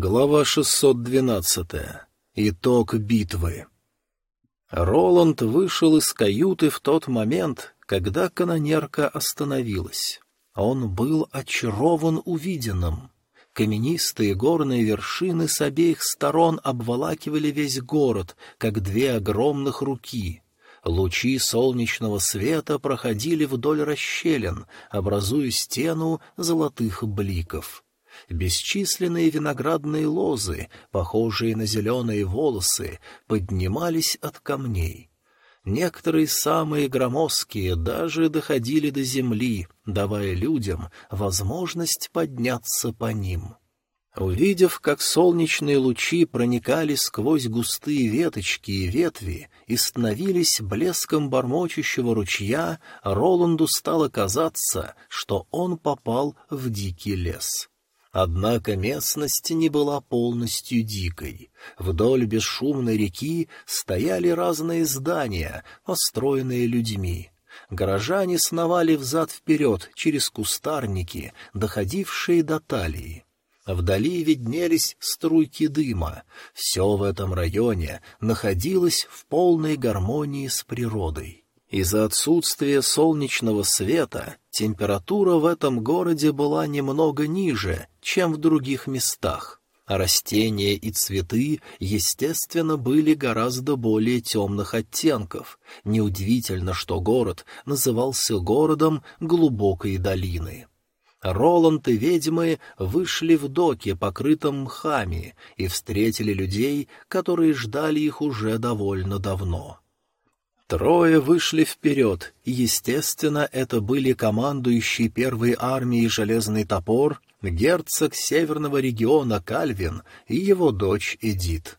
Глава 612. Итог битвы. Роланд вышел из каюты в тот момент, когда канонерка остановилась. Он был очарован увиденным. Каменистые горные вершины с обеих сторон обволакивали весь город, как две огромных руки. Лучи солнечного света проходили вдоль расщелин, образуя стену золотых бликов — Бесчисленные виноградные лозы, похожие на зеленые волосы, поднимались от камней. Некоторые самые громоздкие даже доходили до земли, давая людям возможность подняться по ним. Увидев, как солнечные лучи проникали сквозь густые веточки и ветви и становились блеском бормочущего ручья, Роланду стало казаться, что он попал в дикий лес. Однако местность не была полностью дикой. Вдоль бесшумной реки стояли разные здания, построенные людьми. Горожане сновали взад-вперед через кустарники, доходившие до талии. Вдали виднелись струйки дыма. Все в этом районе находилось в полной гармонии с природой. Из-за отсутствия солнечного света температура в этом городе была немного ниже, чем в других местах. растения и цветы, естественно, были гораздо более темных оттенков. Неудивительно, что город назывался городом глубокой долины. Роланд и ведьмы вышли в доке, покрытом мхами, и встретили людей, которые ждали их уже довольно давно. Трое вышли вперед, естественно, это были командующий первой армией «Железный топор», герцог северного региона Кальвин и его дочь Эдит.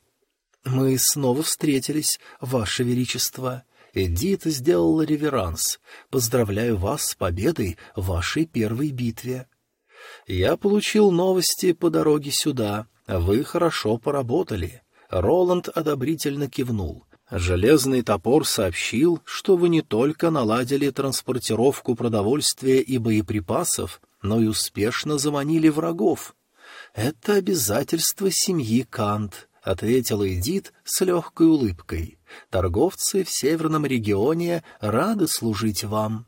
«Мы снова встретились, Ваше Величество». Эдит сделала реверанс. «Поздравляю вас с победой в вашей первой битве». «Я получил новости по дороге сюда. Вы хорошо поработали». Роланд одобрительно кивнул. Железный топор сообщил, что вы не только наладили транспортировку продовольствия и боеприпасов, но и успешно заманили врагов. Это обязательство семьи Кант, — ответила Эдит с легкой улыбкой. Торговцы в северном регионе рады служить вам.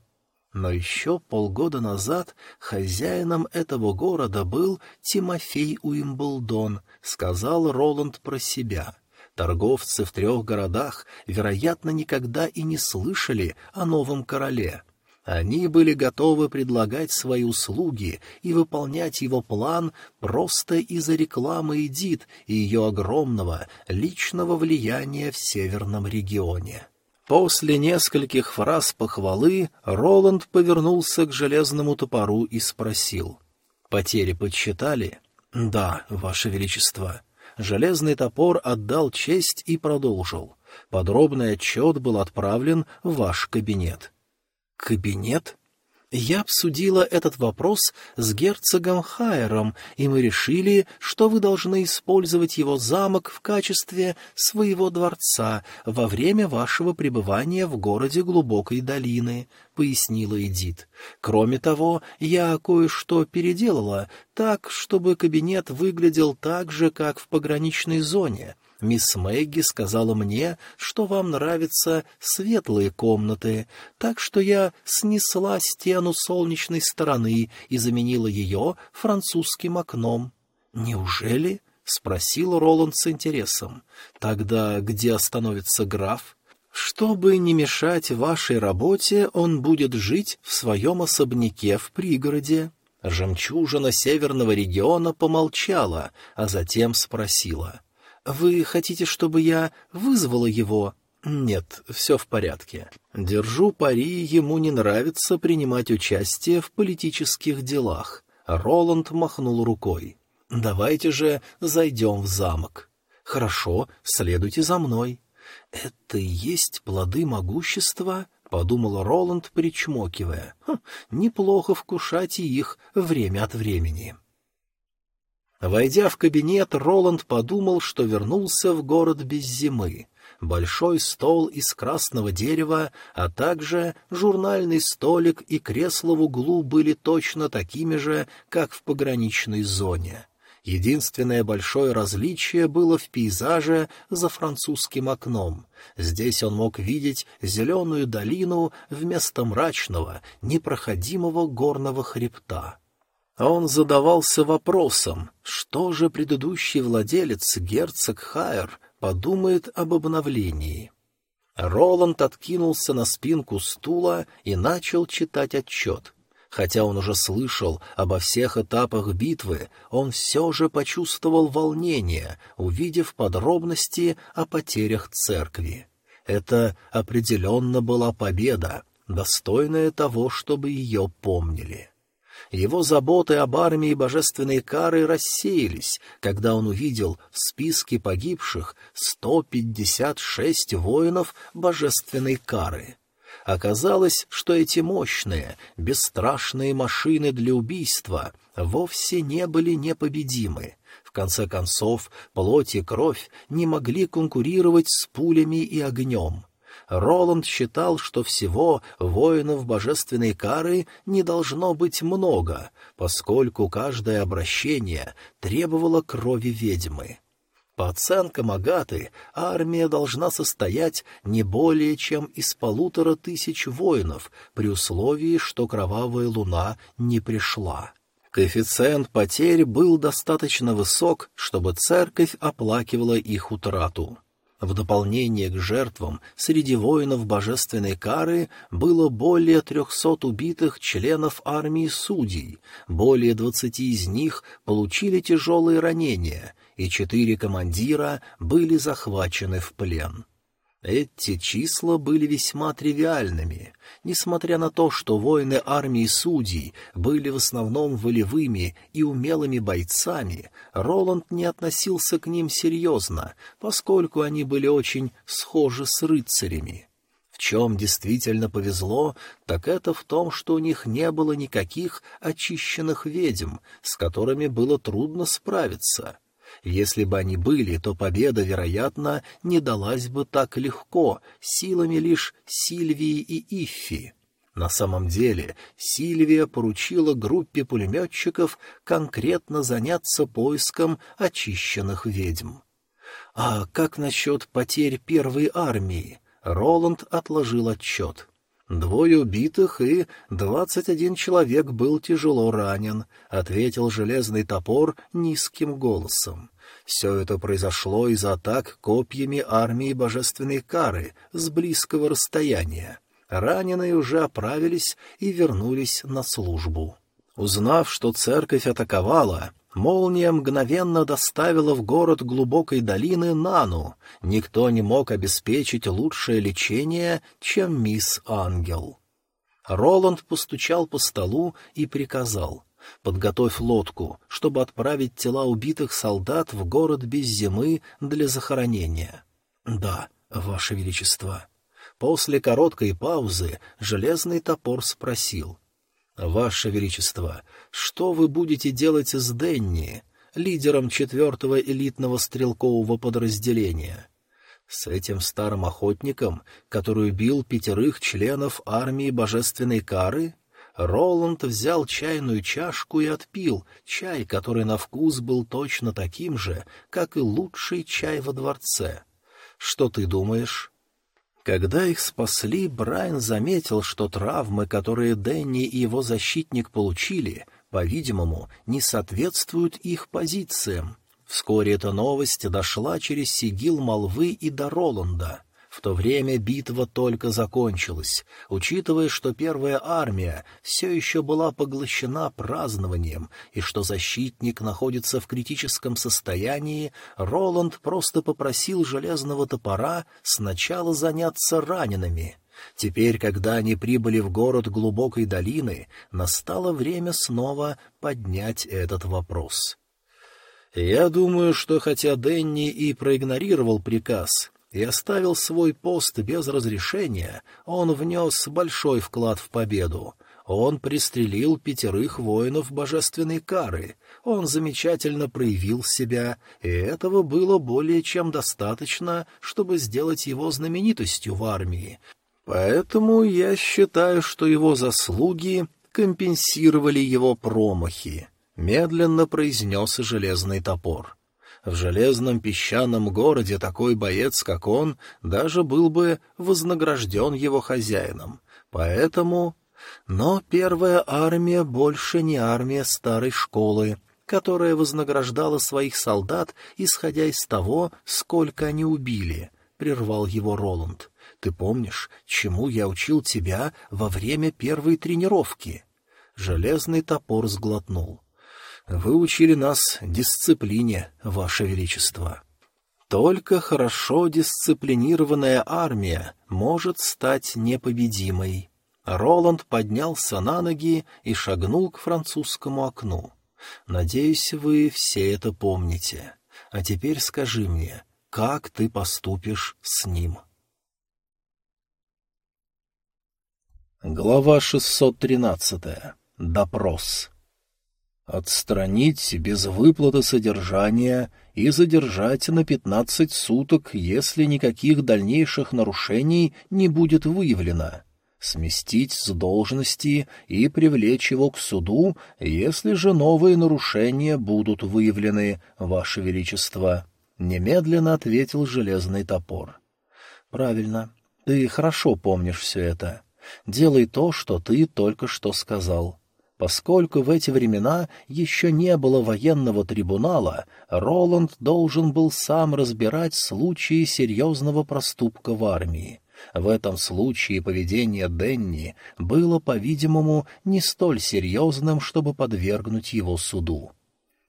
Но еще полгода назад хозяином этого города был Тимофей Уимблдон, — сказал Роланд про себя — Торговцы в трех городах, вероятно, никогда и не слышали о новом короле. Они были готовы предлагать свои услуги и выполнять его план просто из-за рекламы Эдит и ее огромного личного влияния в северном регионе. После нескольких фраз похвалы Роланд повернулся к железному топору и спросил. «Потери подсчитали?» «Да, Ваше Величество». Железный топор отдал честь и продолжил. Подробный отчет был отправлен в ваш кабинет. «Кабинет?» Я обсудила этот вопрос с герцогом Хайером, и мы решили, что вы должны использовать его замок в качестве своего дворца во время вашего пребывания в городе Глубокой долины, — пояснила Эдит. Кроме того, я кое-что переделала так, чтобы кабинет выглядел так же, как в пограничной зоне — Мисс Мэгги сказала мне, что вам нравятся светлые комнаты, так что я снесла стену солнечной стороны и заменила ее французским окном. «Неужели?» — спросил Роланд с интересом. «Тогда где остановится граф?» «Чтобы не мешать вашей работе, он будет жить в своем особняке в пригороде». Жемчужина северного региона помолчала, а затем спросила — «Вы хотите, чтобы я вызвала его?» «Нет, все в порядке. Держу пари, ему не нравится принимать участие в политических делах». Роланд махнул рукой. «Давайте же зайдем в замок». «Хорошо, следуйте за мной». «Это и есть плоды могущества?» — подумал Роланд, причмокивая. «Хм, «Неплохо вкушать и их время от времени». Войдя в кабинет, Роланд подумал, что вернулся в город без зимы. Большой стол из красного дерева, а также журнальный столик и кресло в углу были точно такими же, как в пограничной зоне. Единственное большое различие было в пейзаже за французским окном. Здесь он мог видеть зеленую долину вместо мрачного, непроходимого горного хребта. Он задавался вопросом, что же предыдущий владелец, герцог Хайер, подумает об обновлении. Роланд откинулся на спинку стула и начал читать отчет — Хотя он уже слышал обо всех этапах битвы, он все же почувствовал волнение, увидев подробности о потерях церкви. Это определенно была победа, достойная того, чтобы ее помнили. Его заботы об армии божественной кары рассеялись, когда он увидел в списке погибших 156 воинов божественной кары — Оказалось, что эти мощные, бесстрашные машины для убийства вовсе не были непобедимы. В конце концов, плоть и кровь не могли конкурировать с пулями и огнем. Роланд считал, что всего воинов божественной кары не должно быть много, поскольку каждое обращение требовало крови ведьмы. По оценкам Агаты, армия должна состоять не более чем из полутора тысяч воинов, при условии, что кровавая луна не пришла. Коэффициент потерь был достаточно высок, чтобы церковь оплакивала их утрату. В дополнение к жертвам среди воинов божественной кары было более трехсот убитых членов армии судей, более двадцати из них получили тяжелые ранения, и четыре командира были захвачены в плен. Эти числа были весьма тривиальными, несмотря на то, что воины армии судей были в основном волевыми и умелыми бойцами, Роланд не относился к ним серьезно, поскольку они были очень схожи с рыцарями. В чем действительно повезло, так это в том, что у них не было никаких очищенных ведьм, с которыми было трудно справиться — если бы они были, то победа, вероятно, не далась бы так легко, силами лишь Сильвии и Иффи. На самом деле Сильвия поручила группе пулеметчиков конкретно заняться поиском очищенных ведьм. А как насчет потерь первой армии? Роланд отложил отчет. «Двое убитых и двадцать один человек был тяжело ранен», — ответил железный топор низким голосом. Все это произошло из-за атак копьями армии божественной кары с близкого расстояния. Раненые уже оправились и вернулись на службу. Узнав, что церковь атаковала, молния мгновенно доставила в город глубокой долины Нану. Никто не мог обеспечить лучшее лечение, чем мисс Ангел. Роланд постучал по столу и приказал — Подготовь лодку, чтобы отправить тела убитых солдат в город без зимы для захоронения. — Да, Ваше Величество. После короткой паузы железный топор спросил. — Ваше Величество, что вы будете делать с Денни, лидером четвертого элитного стрелкового подразделения? — С этим старым охотником, который убил пятерых членов армии божественной кары? — Роланд взял чайную чашку и отпил чай, который на вкус был точно таким же, как и лучший чай во дворце. Что ты думаешь? Когда их спасли, Брайан заметил, что травмы, которые Дэнни и его защитник получили, по-видимому, не соответствуют их позициям. Вскоре эта новость дошла через сигил молвы и до Роланда — в то время битва только закончилась. Учитывая, что первая армия все еще была поглощена празднованием и что защитник находится в критическом состоянии, Роланд просто попросил железного топора сначала заняться ранеными. Теперь, когда они прибыли в город глубокой долины, настало время снова поднять этот вопрос. Я думаю, что хотя Дэнни и проигнорировал приказ, и оставил свой пост без разрешения, он внес большой вклад в победу. Он пристрелил пятерых воинов божественной кары, он замечательно проявил себя, и этого было более чем достаточно, чтобы сделать его знаменитостью в армии. Поэтому я считаю, что его заслуги компенсировали его промахи. медленно произнес железный топор. В железном песчаном городе такой боец, как он, даже был бы вознагражден его хозяином. Поэтому... Но первая армия больше не армия старой школы, которая вознаграждала своих солдат, исходя из того, сколько они убили, — прервал его Роланд. Ты помнишь, чему я учил тебя во время первой тренировки? Железный топор сглотнул. Вы учили нас дисциплине, Ваше Величество. Только хорошо дисциплинированная армия может стать непобедимой. Роланд поднялся на ноги и шагнул к французскому окну. «Надеюсь, вы все это помните. А теперь скажи мне, как ты поступишь с ним?» Глава 613. Допрос. Отстранить без выплаты содержания и задержать на 15 суток, если никаких дальнейших нарушений не будет выявлено. Сместить с должности и привлечь его к суду, если же новые нарушения будут выявлены, Ваше Величество. Немедленно ответил железный топор. Правильно. Ты хорошо помнишь все это. Делай то, что ты только что сказал. Поскольку в эти времена еще не было военного трибунала, Роланд должен был сам разбирать случаи серьезного проступка в армии. В этом случае поведение Денни было, по-видимому, не столь серьезным, чтобы подвергнуть его суду.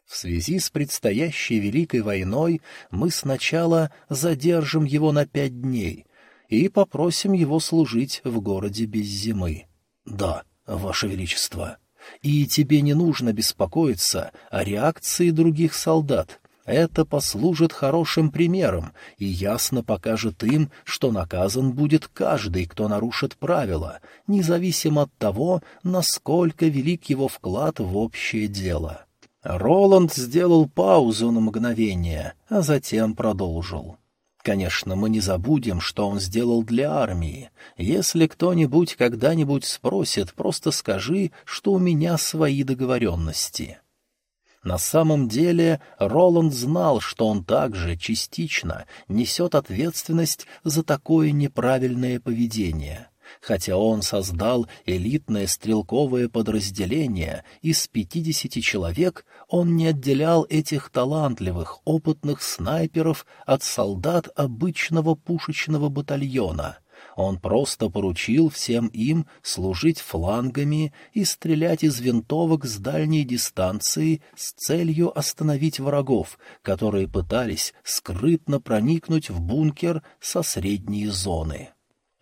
В связи с предстоящей Великой войной мы сначала задержим его на пять дней — и попросим его служить в городе без зимы. Да, Ваше Величество. И тебе не нужно беспокоиться о реакции других солдат. Это послужит хорошим примером и ясно покажет им, что наказан будет каждый, кто нарушит правила, независимо от того, насколько велик его вклад в общее дело. Роланд сделал паузу на мгновение, а затем продолжил. Конечно, мы не забудем, что он сделал для армии. Если кто-нибудь когда-нибудь спросит, просто скажи, что у меня свои договоренности. На самом деле Роланд знал, что он также частично несет ответственность за такое неправильное поведение. Хотя он создал элитное стрелковое подразделение из пятидесяти человек, он не отделял этих талантливых, опытных снайперов от солдат обычного пушечного батальона. Он просто поручил всем им служить флангами и стрелять из винтовок с дальней дистанции с целью остановить врагов, которые пытались скрытно проникнуть в бункер со средней зоны.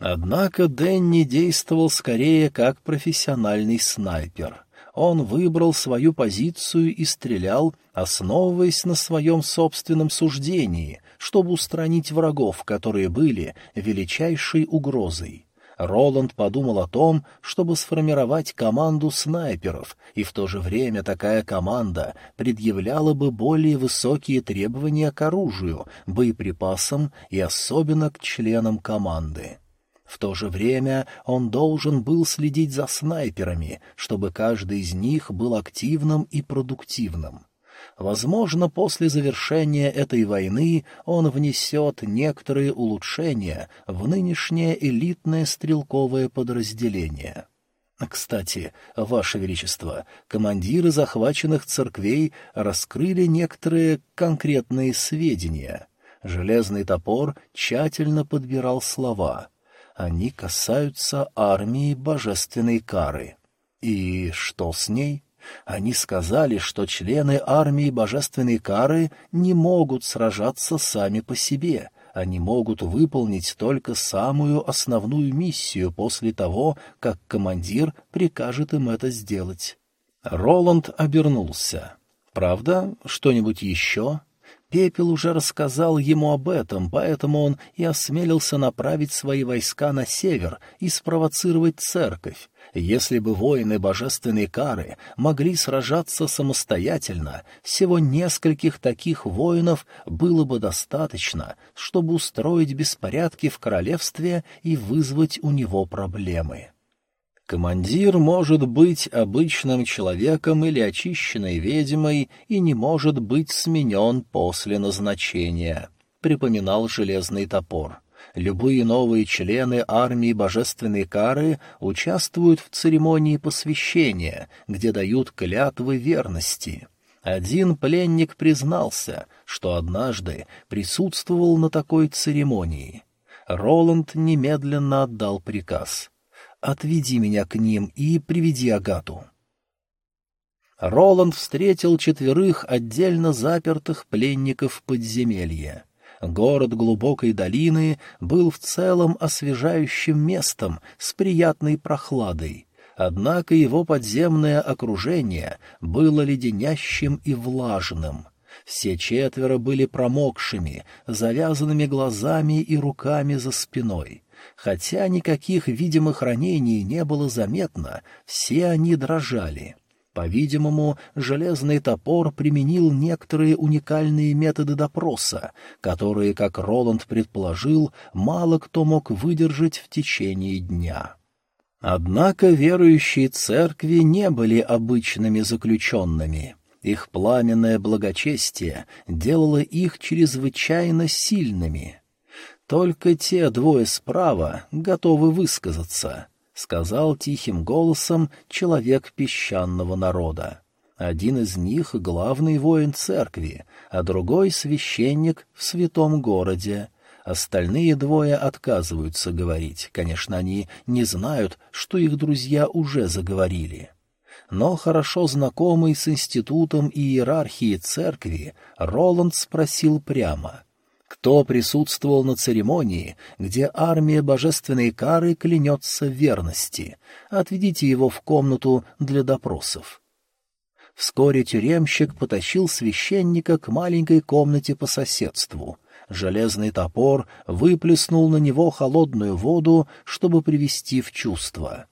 Однако Дэнни действовал скорее как профессиональный снайпер. Он выбрал свою позицию и стрелял, основываясь на своем собственном суждении, чтобы устранить врагов, которые были величайшей угрозой. Роланд подумал о том, чтобы сформировать команду снайперов, и в то же время такая команда предъявляла бы более высокие требования к оружию, боеприпасам и особенно к членам команды. В то же время он должен был следить за снайперами, чтобы каждый из них был активным и продуктивным. Возможно, после завершения этой войны он внесет некоторые улучшения в нынешнее элитное стрелковое подразделение. Кстати, Ваше Величество, командиры захваченных церквей раскрыли некоторые конкретные сведения. Железный топор тщательно подбирал слова — они касаются армии божественной кары. И что с ней? Они сказали, что члены армии божественной кары не могут сражаться сами по себе, они могут выполнить только самую основную миссию после того, как командир прикажет им это сделать. Роланд обернулся. «Правда? Что-нибудь еще?» Пепел уже рассказал ему об этом, поэтому он и осмелился направить свои войска на север и спровоцировать церковь. Если бы воины божественной кары могли сражаться самостоятельно, всего нескольких таких воинов было бы достаточно, чтобы устроить беспорядки в королевстве и вызвать у него проблемы. Командир может быть обычным человеком или очищенной ведьмой и не может быть сменен после назначения, — припоминал железный топор. Любые новые члены армии божественной кары участвуют в церемонии посвящения, где дают клятвы верности. Один пленник признался, что однажды присутствовал на такой церемонии. Роланд немедленно отдал приказ. «Отведи меня к ним и приведи Агату». Роланд встретил четверых отдельно запертых пленников подземелья. Город глубокой долины был в целом освежающим местом с приятной прохладой. Однако его подземное окружение было леденящим и влажным. Все четверо были промокшими, завязанными глазами и руками за спиной. Хотя никаких видимых ранений не было заметно, все они дрожали. По-видимому, железный топор применил некоторые уникальные методы допроса, которые, как Роланд предположил, мало кто мог выдержать в течение дня. Однако верующие церкви не были обычными заключенными. Их пламенное благочестие делало их чрезвычайно сильными. Только те двое справа готовы высказаться —— сказал тихим голосом человек песчаного народа. Один из них — главный воин церкви, а другой — священник в святом городе. Остальные двое отказываются говорить. Конечно, они не знают, что их друзья уже заговорили. Но хорошо знакомый с институтом и иерархией церкви, Роланд спросил прямо — кто присутствовал на церемонии, где армия божественной кары клянется верности? Отведите его в комнату для допросов. Вскоре тюремщик потащил священника к маленькой комнате по соседству. Железный топор выплеснул на него холодную воду, чтобы привести в чувство.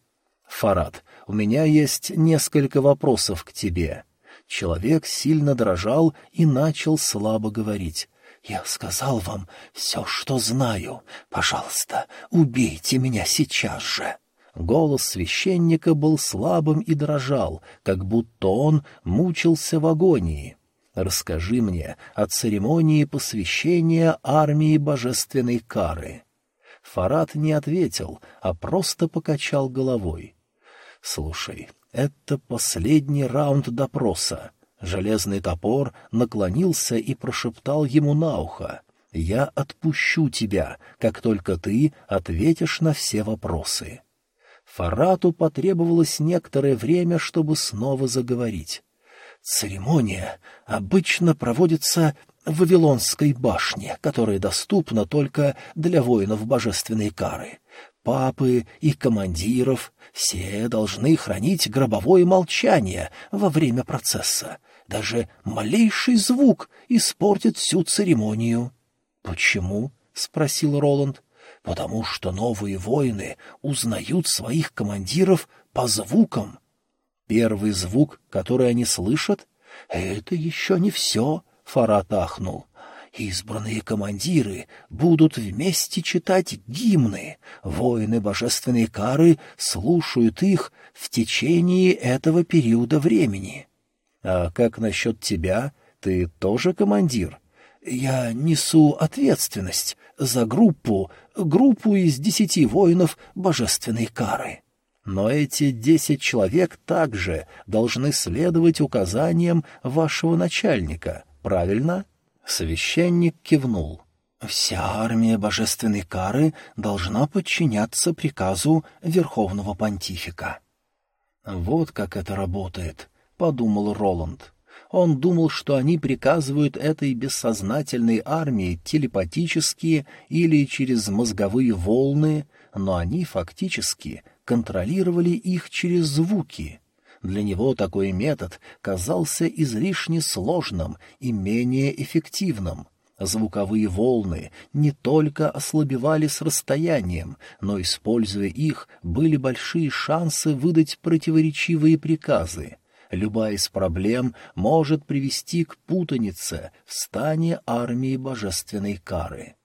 «Фарад, у меня есть несколько вопросов к тебе». Человек сильно дрожал и начал слабо говорить. «Я сказал вам все, что знаю. Пожалуйста, убейте меня сейчас же». Голос священника был слабым и дрожал, как будто он мучился в агонии. «Расскажи мне о церемонии посвящения армии божественной кары». Фарад не ответил, а просто покачал головой. «Слушай, это последний раунд допроса. Железный топор наклонился и прошептал ему на ухо. «Я отпущу тебя, как только ты ответишь на все вопросы». Фарату потребовалось некоторое время, чтобы снова заговорить. «Церемония обычно проводится в Вавилонской башне, которая доступна только для воинов божественной кары. Папы и командиров все должны хранить гробовое молчание во время процесса. Даже малейший звук испортит всю церемонию. — Почему? — спросил Роланд. — Потому что новые воины узнают своих командиров по звукам. Первый звук, который они слышат, — это еще не все, — Фарат ахнул. Избранные командиры будут вместе читать гимны. Воины божественной кары слушают их в течение этого периода времени. А как насчет тебя? Ты тоже командир? Я несу ответственность за группу, группу из десяти воинов божественной кары. Но эти десять человек также должны следовать указаниям вашего начальника, правильно? Священник кивнул. Вся армия божественной кары должна подчиняться приказу Верховного Понтифика. Вот как это работает. — подумал Роланд. Он думал, что они приказывают этой бессознательной армии телепатически или через мозговые волны, но они фактически контролировали их через звуки. Для него такой метод казался излишне сложным и менее эффективным. Звуковые волны не только ослабевали с расстоянием, но, используя их, были большие шансы выдать противоречивые приказы — любая из проблем может привести к путанице в стане армии божественной кары.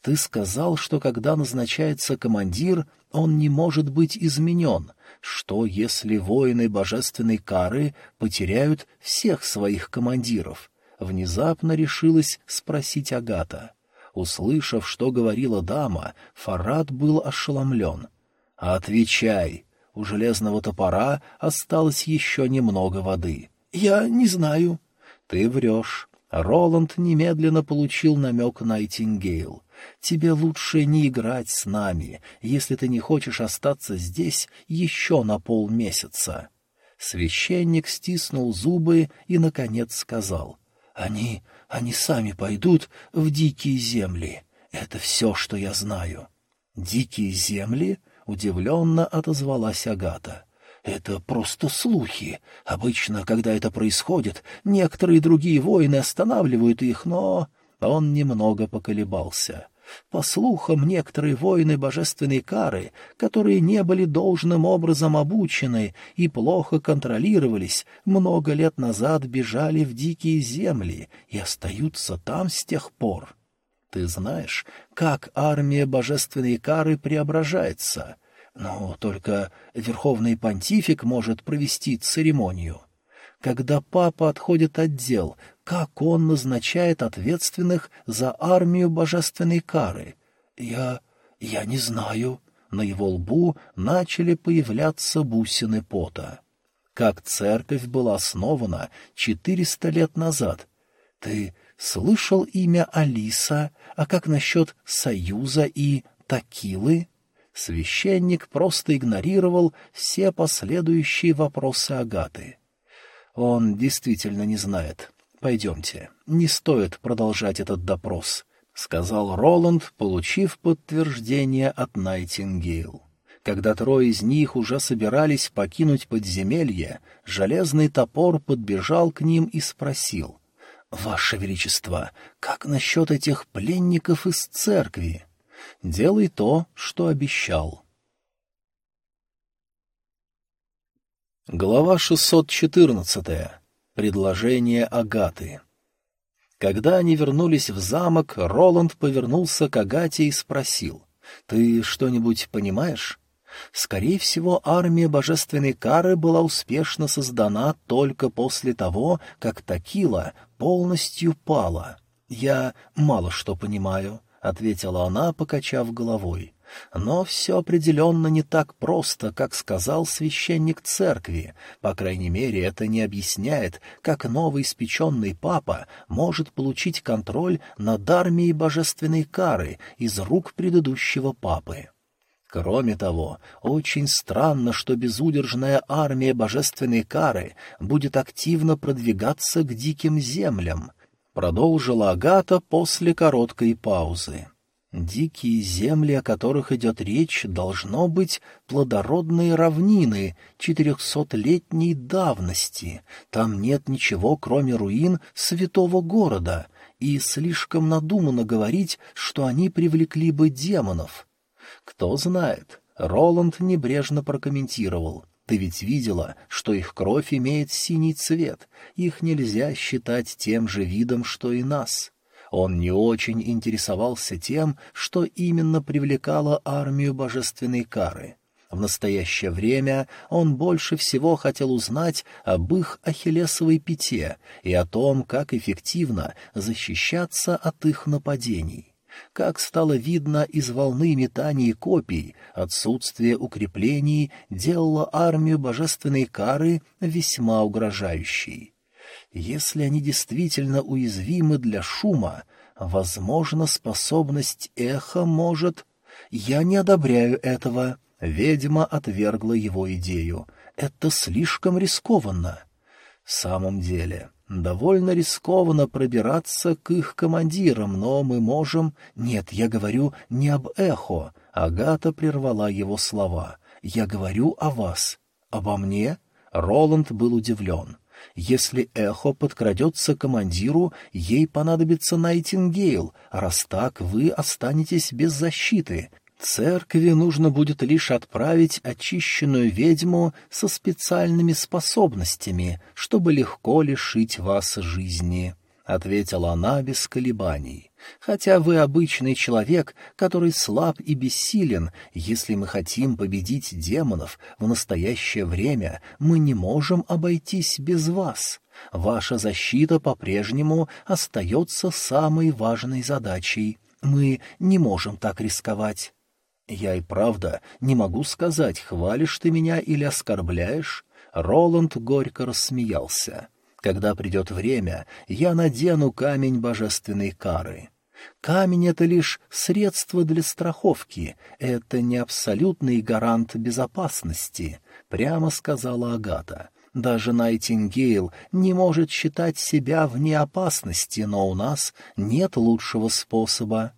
Ты сказал, что когда назначается командир, он не может быть изменен. Что, если воины божественной кары потеряют всех своих командиров? Внезапно решилась спросить Агата. Услышав, что говорила дама, Фарад был ошеломлен. «Отвечай!» У железного топора осталось еще немного воды. «Я не знаю». «Ты врешь». Роланд немедленно получил намек Найтингейл. «Тебе лучше не играть с нами, если ты не хочешь остаться здесь еще на полмесяца». Священник стиснул зубы и, наконец, сказал. «Они... они сами пойдут в дикие земли. Это все, что я знаю». «Дикие земли?» — удивленно отозвалась Агата. «Это просто слухи. Обычно, когда это происходит, некоторые другие воины останавливают их, но...» Он немного поколебался. По слухам, некоторые воины божественной кары, которые не были должным образом обучены и плохо контролировались, много лет назад бежали в дикие земли и остаются там с тех пор. Ты знаешь, как армия божественной кары преображается. Но только верховный понтифик может провести церемонию. Когда папа отходит от дел, как он назначает ответственных за армию божественной кары? Я... я не знаю. На его лбу начали появляться бусины пота. Как церковь была основана четыреста лет назад. Ты слышал имя Алиса, а как насчет Союза и Такилы? Священник просто игнорировал все последующие вопросы Агаты. Он действительно не знает. Пойдемте, не стоит продолжать этот допрос, — сказал Роланд, получив подтверждение от Найтингейл. Когда трое из них уже собирались покинуть подземелье, железный топор подбежал к ним и спросил — «Ваше Величество, как насчет этих пленников из церкви? Делай то, что обещал». Глава 614. Предложение Агаты. Когда они вернулись в замок, Роланд повернулся к Агате и спросил, «Ты что-нибудь понимаешь?» Скорее всего, армия божественной кары была успешно создана только после того, как Такила полностью пала. «Я мало что понимаю», — ответила она, покачав головой. Но все определенно не так просто, как сказал священник церкви. По крайней мере, это не объясняет, как новый испеченный папа может получить контроль над армией божественной кары из рук предыдущего папы. Кроме того, очень странно, что безудержная армия божественной кары будет активно продвигаться к диким землям, продолжила Агата после короткой паузы. Дикие земли, о которых идет речь, должно быть плодородные равнины четырехсотлетней давности. Там нет ничего, кроме руин святого города, и слишком надуманно говорить, что они привлекли бы демонов. Кто знает, Роланд небрежно прокомментировал. Ты ведь видела, что их кровь имеет синий цвет, их нельзя считать тем же видом, что и нас. Он не очень интересовался тем, что именно привлекало армию божественной кары. В настоящее время он больше всего хотел узнать об их ахиллесовой пяте и о том, как эффективно защищаться от их нападений. Как стало видно из волны метаний копий, отсутствие укреплений делало армию божественной кары весьма угрожающей. Если они действительно уязвимы для шума, возможно, способность эха может... Я не одобряю этого. Ведьма отвергла его идею. Это слишком рискованно. В самом деле, Довольно рискованно пробираться к их командирам, но мы можем... Нет, я говорю не об эхо. Агата прервала его слова. Я говорю о вас. Обо мне? Роланд был удивлен. Если эхо подкрадется к командиру, ей понадобится Найтингейл. Раз так, вы останетесь без защиты. Церкви нужно будет лишь отправить очищенную ведьму со специальными способностями, чтобы легко лишить вас жизни. ответила она без колебаний. Хотя вы обычный человек, который слаб и бессилен, если мы хотим победить демонов в настоящее время, мы не можем обойтись без вас. Ваша защита по-прежнему остается самой важной задачей. Мы не можем так рисковать. Я и правда не могу сказать, хвалишь ты меня или оскорбляешь. Роланд горько рассмеялся. Когда придет время, я надену камень божественной кары. Камень — это лишь средство для страховки, это не абсолютный гарант безопасности, — прямо сказала Агата. Даже Найтингейл не может считать себя вне опасности, но у нас нет лучшего способа.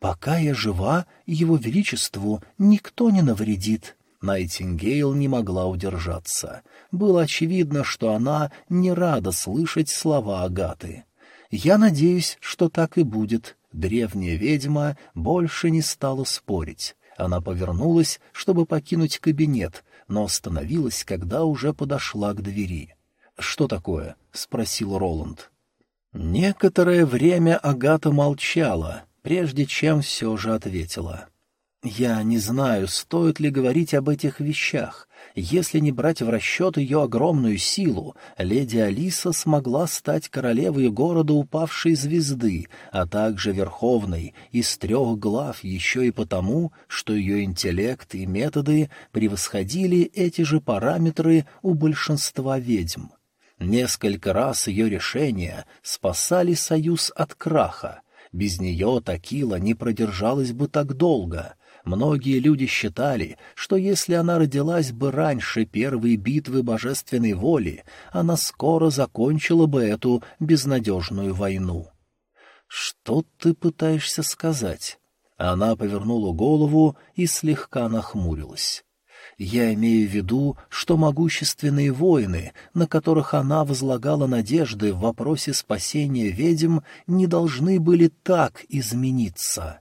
Пока я жива, его величеству никто не навредит. Найтингейл не могла удержаться. Было очевидно, что она не рада слышать слова Агаты. «Я надеюсь, что так и будет». Древняя ведьма больше не стала спорить. Она повернулась, чтобы покинуть кабинет, но остановилась, когда уже подошла к двери. «Что такое?» — спросил Роланд. Некоторое время Агата молчала, прежде чем все же ответила. «Я не знаю, стоит ли говорить об этих вещах. Если не брать в расчет ее огромную силу, леди Алиса смогла стать королевой города упавшей звезды, а также верховной из трех глав еще и потому, что ее интеллект и методы превосходили эти же параметры у большинства ведьм. Несколько раз ее решения спасали союз от краха. Без нее Такила не продержалась бы так долго — Многие люди считали, что если она родилась бы раньше первой битвы божественной воли, она скоро закончила бы эту безнадежную войну. «Что ты пытаешься сказать?» Она повернула голову и слегка нахмурилась. Я имею в виду, что могущественные воины, на которых она возлагала надежды в вопросе спасения ведьм, не должны были так измениться.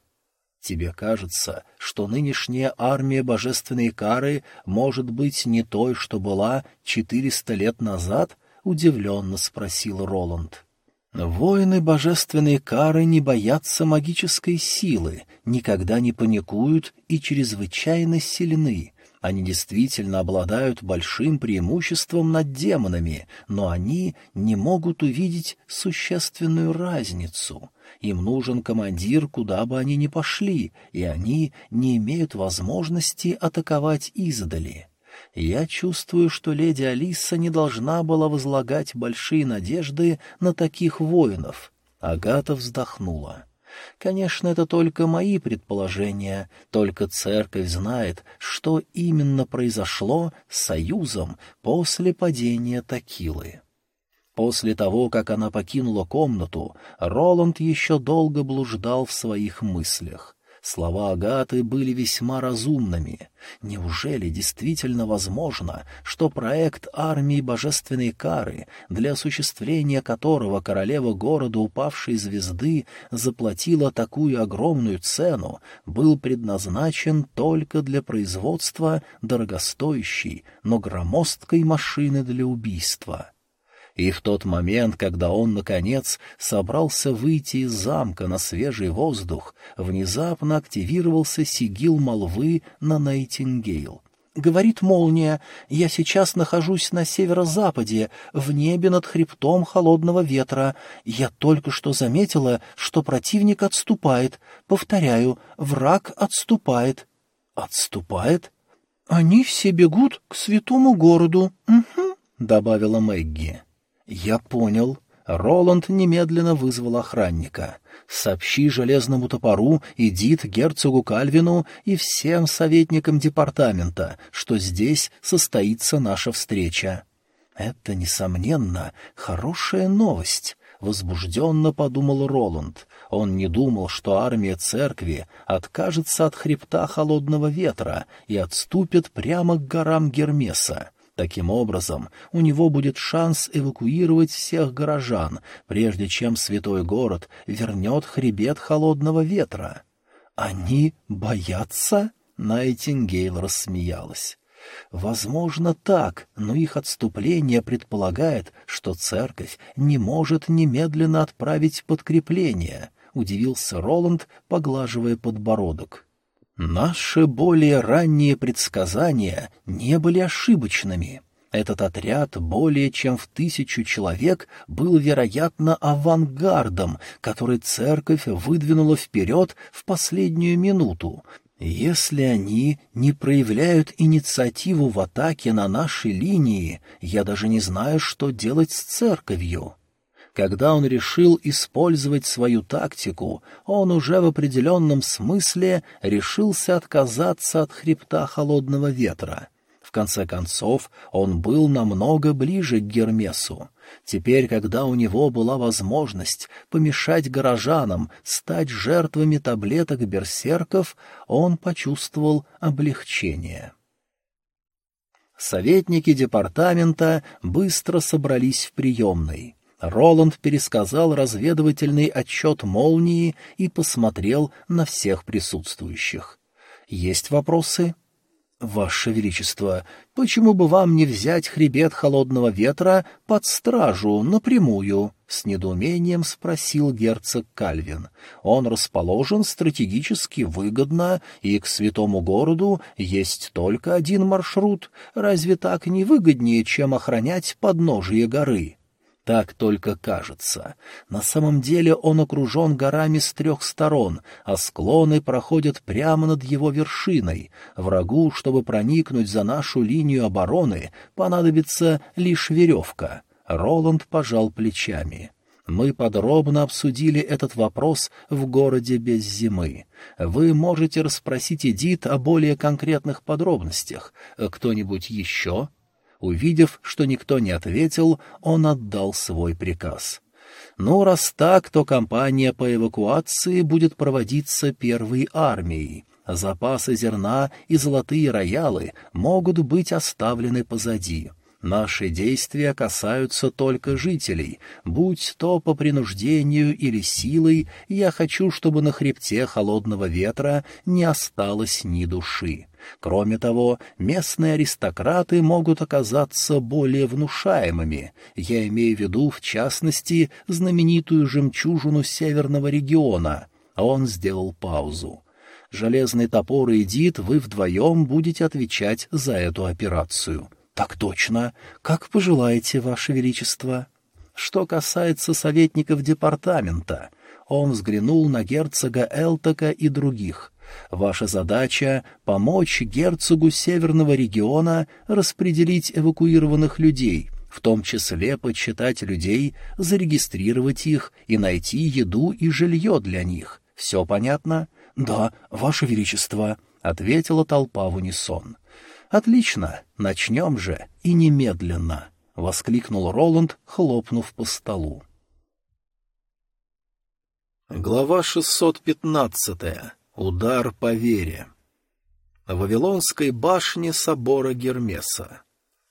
Тебе кажется, что нынешняя армия божественной кары может быть не той, что была четыреста лет назад? — удивленно спросил Роланд. Воины божественной кары не боятся магической силы, никогда не паникуют и чрезвычайно сильны. Они действительно обладают большим преимуществом над демонами, но они не могут увидеть существенную разницу. Им нужен командир, куда бы они ни пошли, и они не имеют возможности атаковать издали. Я чувствую, что леди Алиса не должна была возлагать большие надежды на таких воинов. Агата вздохнула. Конечно, это только мои предположения, только церковь знает, что именно произошло с союзом после падения Такилы. После того, как она покинула комнату, Роланд еще долго блуждал в своих мыслях. Слова Агаты были весьма разумными. Неужели действительно возможно, что проект армии божественной кары, для осуществления которого королева города упавшей звезды заплатила такую огромную цену, был предназначен только для производства дорогостоящей, но громоздкой машины для убийства? И в тот момент, когда он, наконец, собрался выйти из замка на свежий воздух, внезапно активировался сигил молвы на Найтингейл. Говорит молния, я сейчас нахожусь на северо-западе, в небе над хребтом холодного ветра. Я только что заметила, что противник отступает. Повторяю, враг отступает. Отступает? Они все бегут к святому городу, угу, — добавила Мэгги. «Я понял». Роланд немедленно вызвал охранника. «Сообщи железному топору, Эдит, герцогу Кальвину и всем советникам департамента, что здесь состоится наша встреча». «Это, несомненно, хорошая новость», — возбужденно подумал Роланд. Он не думал, что армия церкви откажется от хребта холодного ветра и отступит прямо к горам Гермеса. Таким образом, у него будет шанс эвакуировать всех горожан, прежде чем святой город вернет хребет холодного ветра. «Они боятся?» — Найтингейл рассмеялась. Возможно, так, но их отступление предполагает, что церковь не может немедленно отправить подкрепление, — удивился Роланд, поглаживая подбородок. Наши более ранние предсказания не были ошибочными. Этот отряд более чем в тысячу человек был, вероятно, авангардом, который церковь выдвинула вперед в последнюю минуту, если они не проявляют инициативу в атаке на нашей линии, я даже не знаю, что делать с церковью. Когда он решил использовать свою тактику, он уже в определенном смысле решился отказаться от хребта холодного ветра — в конце концов, он был намного ближе к Гермесу. Теперь, когда у него была возможность помешать горожанам стать жертвами таблеток берсерков, он почувствовал облегчение. Советники департамента быстро собрались в приемной. Роланд пересказал разведывательный отчет «Молнии» и посмотрел на всех присутствующих. «Есть вопросы?» «Ваше Величество, почему бы вам не взять хребет холодного ветра под стражу напрямую?» — с недоумением спросил герцог Кальвин. «Он расположен стратегически выгодно, и к святому городу есть только один маршрут. Разве так не выгоднее, чем охранять подножие горы?» Так только кажется. На самом деле он окружен горами с трех сторон, а склоны проходят прямо над его вершиной. Врагу, чтобы проникнуть за нашу линию обороны, понадобится лишь веревка. Роланд пожал плечами. Мы подробно обсудили этот вопрос в городе без зимы. Вы можете расспросить Эдит о более конкретных подробностях. Кто-нибудь еще? Увидев, что никто не ответил, он отдал свой приказ. Ну, раз так, то кампания по эвакуации будет проводиться первой армией. Запасы зерна и золотые роялы могут быть оставлены позади. Наши действия касаются только жителей. Будь то по принуждению или силой, я хочу, чтобы на хребте холодного ветра не осталось ни души. Кроме того, местные аристократы могут оказаться более внушаемыми. Я имею в виду, в частности, знаменитую жемчужину северного региона. Он сделал паузу. Железный топор и Дит вы вдвоем будете отвечать за эту операцию. Так точно. Как пожелаете, Ваше Величество. Что касается советников департамента, он взглянул на герцога Элтока и других — Ваша задача — помочь герцогу Северного региона распределить эвакуированных людей, в том числе подсчитать людей, зарегистрировать их и найти еду и жилье для них. Все понятно? — Да, Ваше Величество, — ответила толпа в унисон. — Отлично, начнем же, и немедленно, — воскликнул Роланд, хлопнув по столу. Глава 615. Удар по вере. Вавилонской башне собора Гермеса.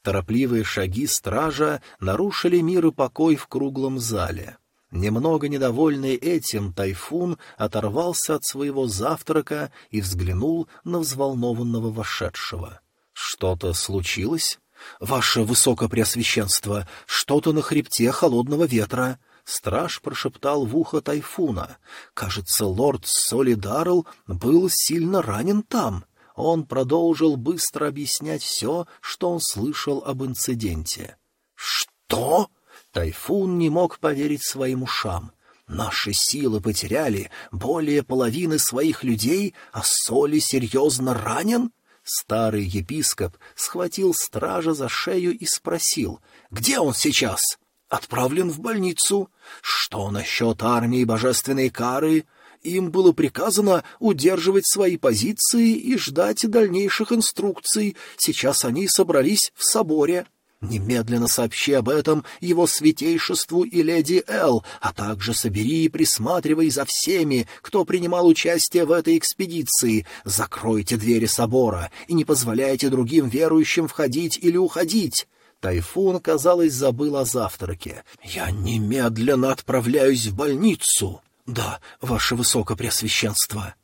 Торопливые шаги стража нарушили мир и покой в круглом зале. Немного недовольный этим, Тайфун оторвался от своего завтрака и взглянул на взволнованного вошедшего. «Что-то случилось?» «Ваше Высокопреосвященство, что-то на хребте холодного ветра!» Страж прошептал в ухо Тайфуна. Кажется, лорд Солидарл был сильно ранен там. Он продолжил быстро объяснять все, что он слышал об инциденте. «Что?» Тайфун не мог поверить своим ушам. «Наши силы потеряли более половины своих людей, а Соли серьезно ранен?» Старый епископ схватил стража за шею и спросил, «Где он сейчас?» Отправлен в больницу. Что насчет армии божественной кары? Им было приказано удерживать свои позиции и ждать дальнейших инструкций. Сейчас они собрались в соборе. Немедленно сообщи об этом его святейшеству и леди Эл, а также собери и присматривай за всеми, кто принимал участие в этой экспедиции. Закройте двери собора и не позволяйте другим верующим входить или уходить. Тайфун, казалось, забыл о завтраке. «Я немедленно отправляюсь в больницу!» «Да, ваше высокопреосвященство!»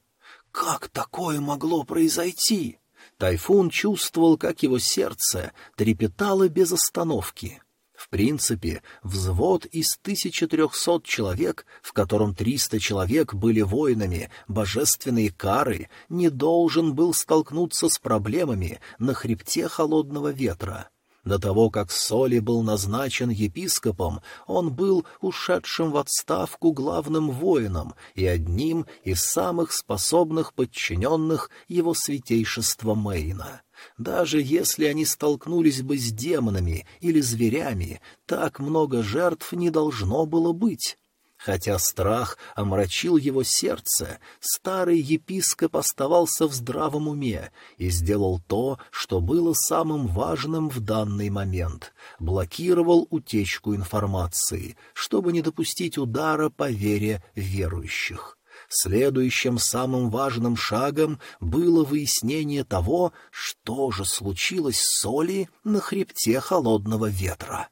«Как такое могло произойти?» Тайфун чувствовал, как его сердце трепетало без остановки. В принципе, взвод из 1300 человек, в котором 300 человек были воинами божественной кары, не должен был столкнуться с проблемами на хребте холодного ветра. До того, как Соли был назначен епископом, он был ушедшим в отставку главным воином и одним из самых способных подчиненных его святейшества Мейна. Даже если они столкнулись бы с демонами или зверями, так много жертв не должно было быть. Хотя страх омрачил его сердце, старый епископ оставался в здравом уме и сделал то, что было самым важным в данный момент — блокировал утечку информации, чтобы не допустить удара по вере верующих. Следующим самым важным шагом было выяснение того, что же случилось с Соли на хребте холодного ветра.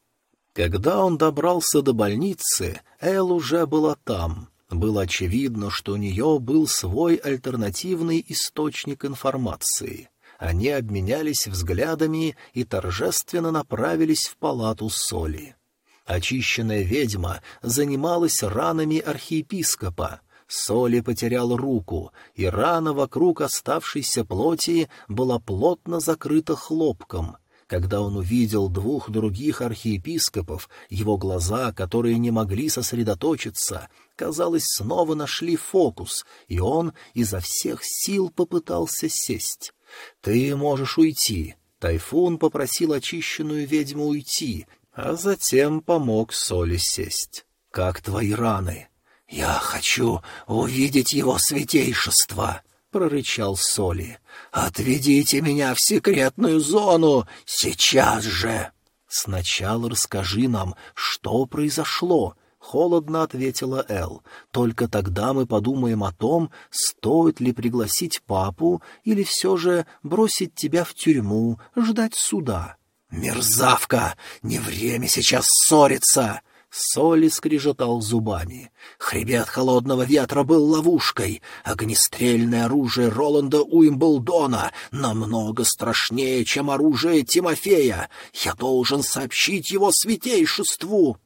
Когда он добрался до больницы, Эл уже была там. Было очевидно, что у нее был свой альтернативный источник информации. Они обменялись взглядами и торжественно направились в палату соли. Очищенная ведьма занималась ранами архиепископа. Соли потерял руку, и рана вокруг оставшейся плоти была плотно закрыта хлопком — когда он увидел двух других архиепископов, его глаза, которые не могли сосредоточиться, казалось, снова нашли фокус, и он изо всех сил попытался сесть. «Ты можешь уйти». Тайфун попросил очищенную ведьму уйти, а затем помог Соли сесть. «Как твои раны?» «Я хочу увидеть его святейшество», — прорычал Соли. «Отведите меня в секретную зону сейчас же!» «Сначала расскажи нам, что произошло», — холодно ответила Эл. «Только тогда мы подумаем о том, стоит ли пригласить папу или все же бросить тебя в тюрьму, ждать суда». «Мерзавка! Не время сейчас ссориться!» Соли скрежетал зубами. Хребет холодного ветра был ловушкой. Огнестрельное оружие Роланда Уимблдона намного страшнее, чем оружие Тимофея. Я должен сообщить его святейшеству.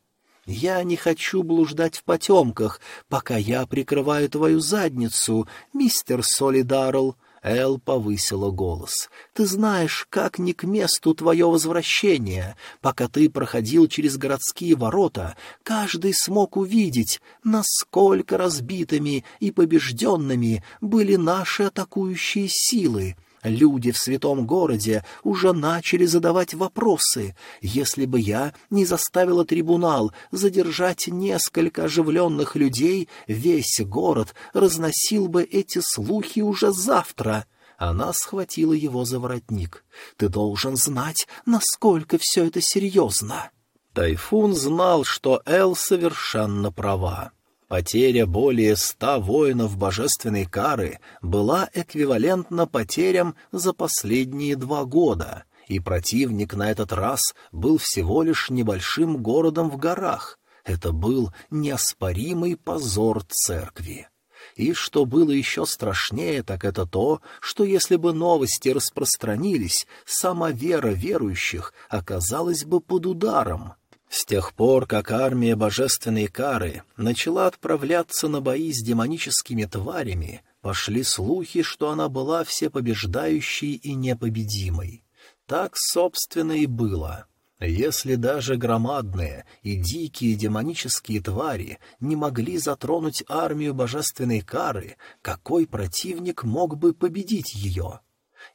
Я не хочу блуждать в потемках, пока я прикрываю твою задницу, мистер Солидарл. Эл повысила голос. «Ты знаешь, как не к месту твое возвращение. Пока ты проходил через городские ворота, каждый смог увидеть, насколько разбитыми и побежденными были наши атакующие силы. Люди в святом городе уже начали задавать вопросы. Если бы я не заставила трибунал задержать несколько оживленных людей, весь город разносил бы эти слухи уже завтра. Она схватила его за воротник. «Ты должен знать, насколько все это серьезно». Тайфун знал, что Эл совершенно права. Потеря более ста воинов божественной кары была эквивалентна потерям за последние два года, и противник на этот раз был всего лишь небольшим городом в горах. Это был неоспоримый позор церкви. И что было еще страшнее, так это то, что если бы новости распространились, сама вера верующих оказалась бы под ударом. С тех пор, как армия божественной кары начала отправляться на бои с демоническими тварями, пошли слухи, что она была всепобеждающей и непобедимой. Так, собственно, и было. Если даже громадные и дикие демонические твари не могли затронуть армию божественной кары, какой противник мог бы победить ее?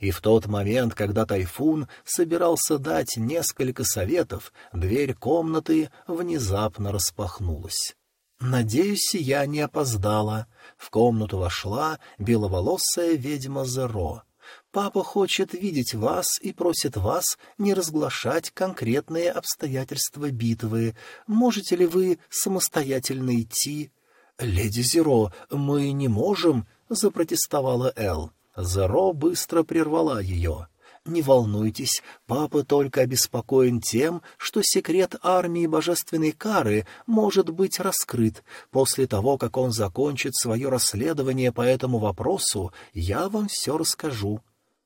И в тот момент, когда Тайфун собирался дать несколько советов, дверь комнаты внезапно распахнулась. «Надеюсь, я не опоздала». В комнату вошла беловолосая ведьма Зеро. «Папа хочет видеть вас и просит вас не разглашать конкретные обстоятельства битвы. Можете ли вы самостоятельно идти?» «Леди Зеро, мы не можем», — запротестовала Эл. Заро быстро прервала ее. «Не волнуйтесь, папа только обеспокоен тем, что секрет армии божественной кары может быть раскрыт. После того, как он закончит свое расследование по этому вопросу, я вам все расскажу».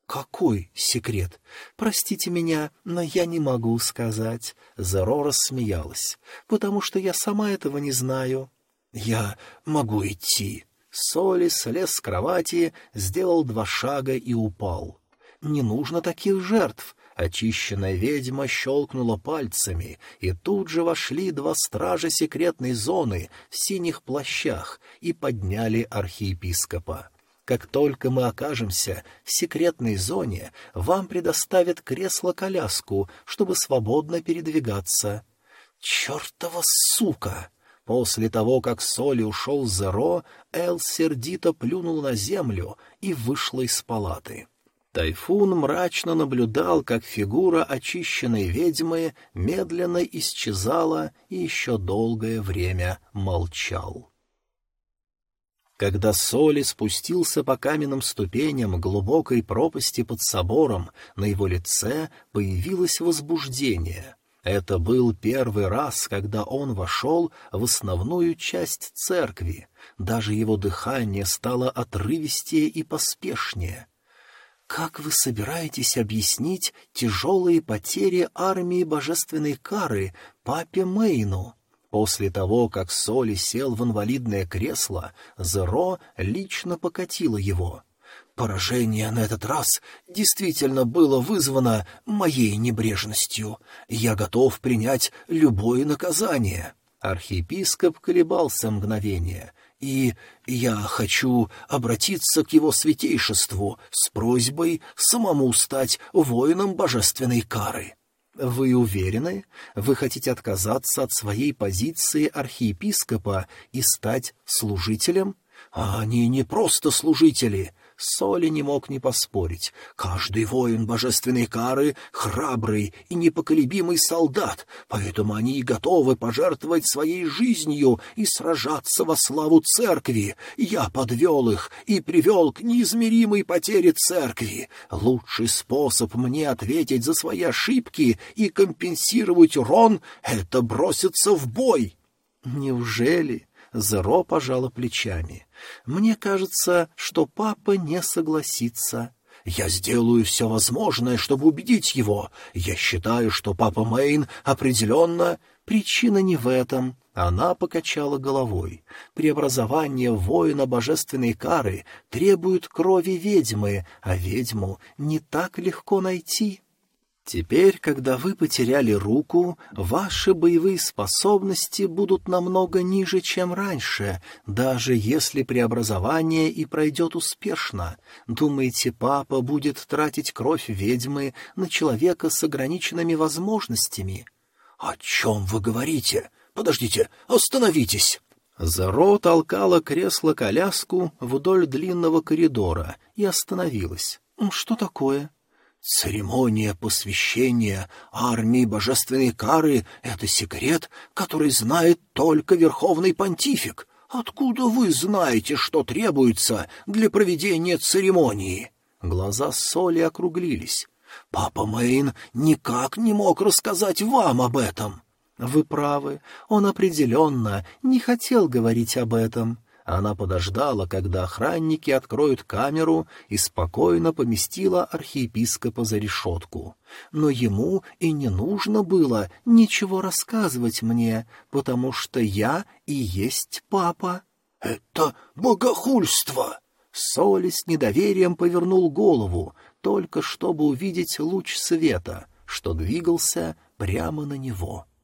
«Какой секрет? Простите меня, но я не могу сказать». Зеро рассмеялась. «Потому что я сама этого не знаю». «Я могу идти». Соли слез с кровати, сделал два шага и упал. «Не нужно таких жертв». Очищенная ведьма щелкнула пальцами, и тут же вошли два стража секретной зоны в синих плащах и подняли архиепископа. Как только мы окажемся в секретной зоне, вам предоставят кресло-коляску, чтобы свободно передвигаться. Чертова сука! После того, как Соли ушел Зеро, Эл сердито плюнул на землю и вышла из палаты. Тайфун мрачно наблюдал, как фигура очищенной ведьмы медленно исчезала и еще долгое время молчал. Когда Соли спустился по каменным ступеням глубокой пропасти под собором, на его лице появилось возбуждение. Это был первый раз, когда он вошел в основную часть церкви. Даже его дыхание стало отрывистее и поспешнее. «Как вы собираетесь объяснить тяжелые потери армии божественной кары папе Мейну?» После того, как Соли сел в инвалидное кресло, Зеро лично покатило его. Поражение на этот раз действительно было вызвано моей небрежностью. Я готов принять любое наказание. Архиепископ колебался мгновение, и я хочу обратиться к его святейшеству с просьбой самому стать воином божественной кары. Вы уверены? Вы хотите отказаться от своей позиции архиепископа и стать служителем? А они не просто служители. Соли не мог не поспорить. Каждый воин божественной кары — храбрый и непоколебимый солдат, поэтому они и готовы пожертвовать своей жизнью и сражаться во славу церкви. Я подвел их и привел к неизмеримой потере церкви. Лучший способ мне ответить за свои ошибки и компенсировать урон — это броситься в бой. Неужели? Зеро пожала плечами. «Мне кажется, что папа не согласится». «Я сделаю все возможное, чтобы убедить его. Я считаю, что папа Мэйн определенно...» «Причина не в этом». Она покачала головой. «Преобразование воина божественной кары требует крови ведьмы, а ведьму не так легко найти». Теперь, когда вы потеряли руку, ваши боевые способности будут намного ниже, чем раньше, даже если преобразование и пройдет успешно. Думаете, папа будет тратить кровь ведьмы на человека с ограниченными возможностями? — О чем вы говорите? Подождите, остановитесь! Заро толкала кресло-коляску вдоль длинного коридора и остановилась. — Что такое? — Церемония посвящения армии божественной кары — это секрет, который знает только верховный понтифик. Откуда вы знаете, что требуется для проведения церемонии? Глаза Соли округлились. Папа Мэйн никак не мог рассказать вам об этом. Вы правы, он определенно не хотел говорить об этом. Она подождала, когда охранники откроют камеру, и спокойно поместила архиепископа за решетку. Но ему и не нужно было ничего рассказывать мне, потому что я и есть папа. — Это богохульство! Соли с недоверием повернул голову, только чтобы увидеть луч света, что двигался прямо на него. —